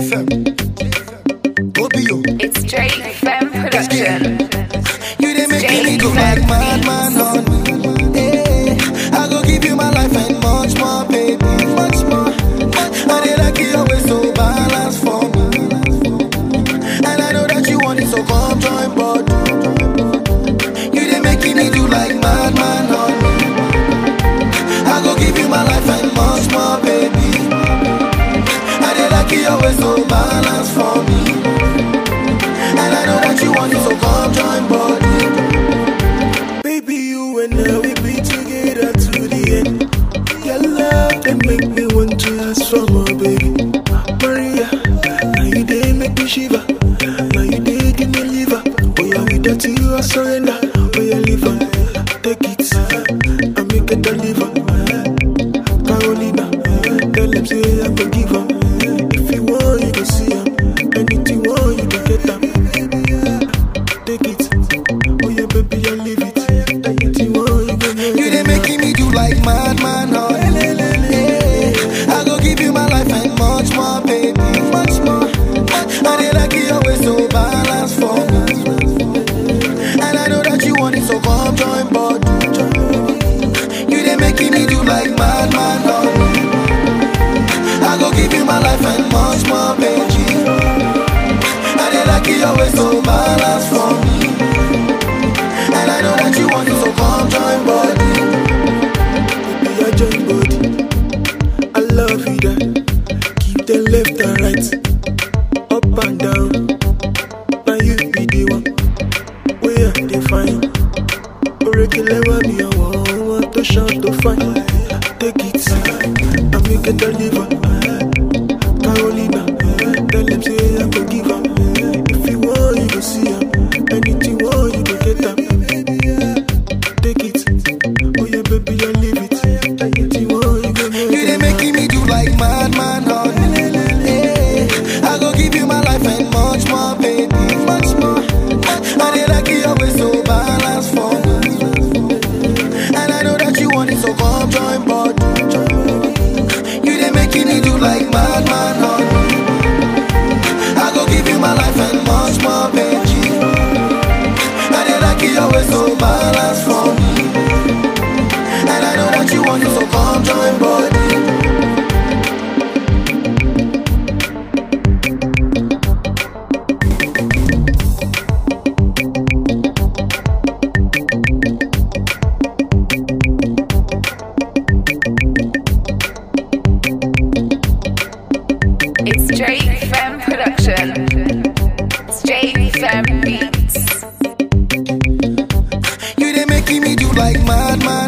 JFM. Obio. It's Femme Production. You they make me go like mad You always so balanced for me. And I know that you want so come join body. Baby, you and I we be together to the end. Your love they make me want to ask for more, baby. Maria, now you they make me shiver. Now you they give me liver. Oh yeah, without you I surrender. Oh yeah, on, take it. I make it deliver. Them left and right, up and down. Now you be the one. Where they find? Regular me, I want, want to shout to find. Take it, I make it deliver. Carolina, tell them say I go give. If you want, you go see 'em. Always so balanced for me, and I know you want so come join body. It's Drake Femme Production. like madman.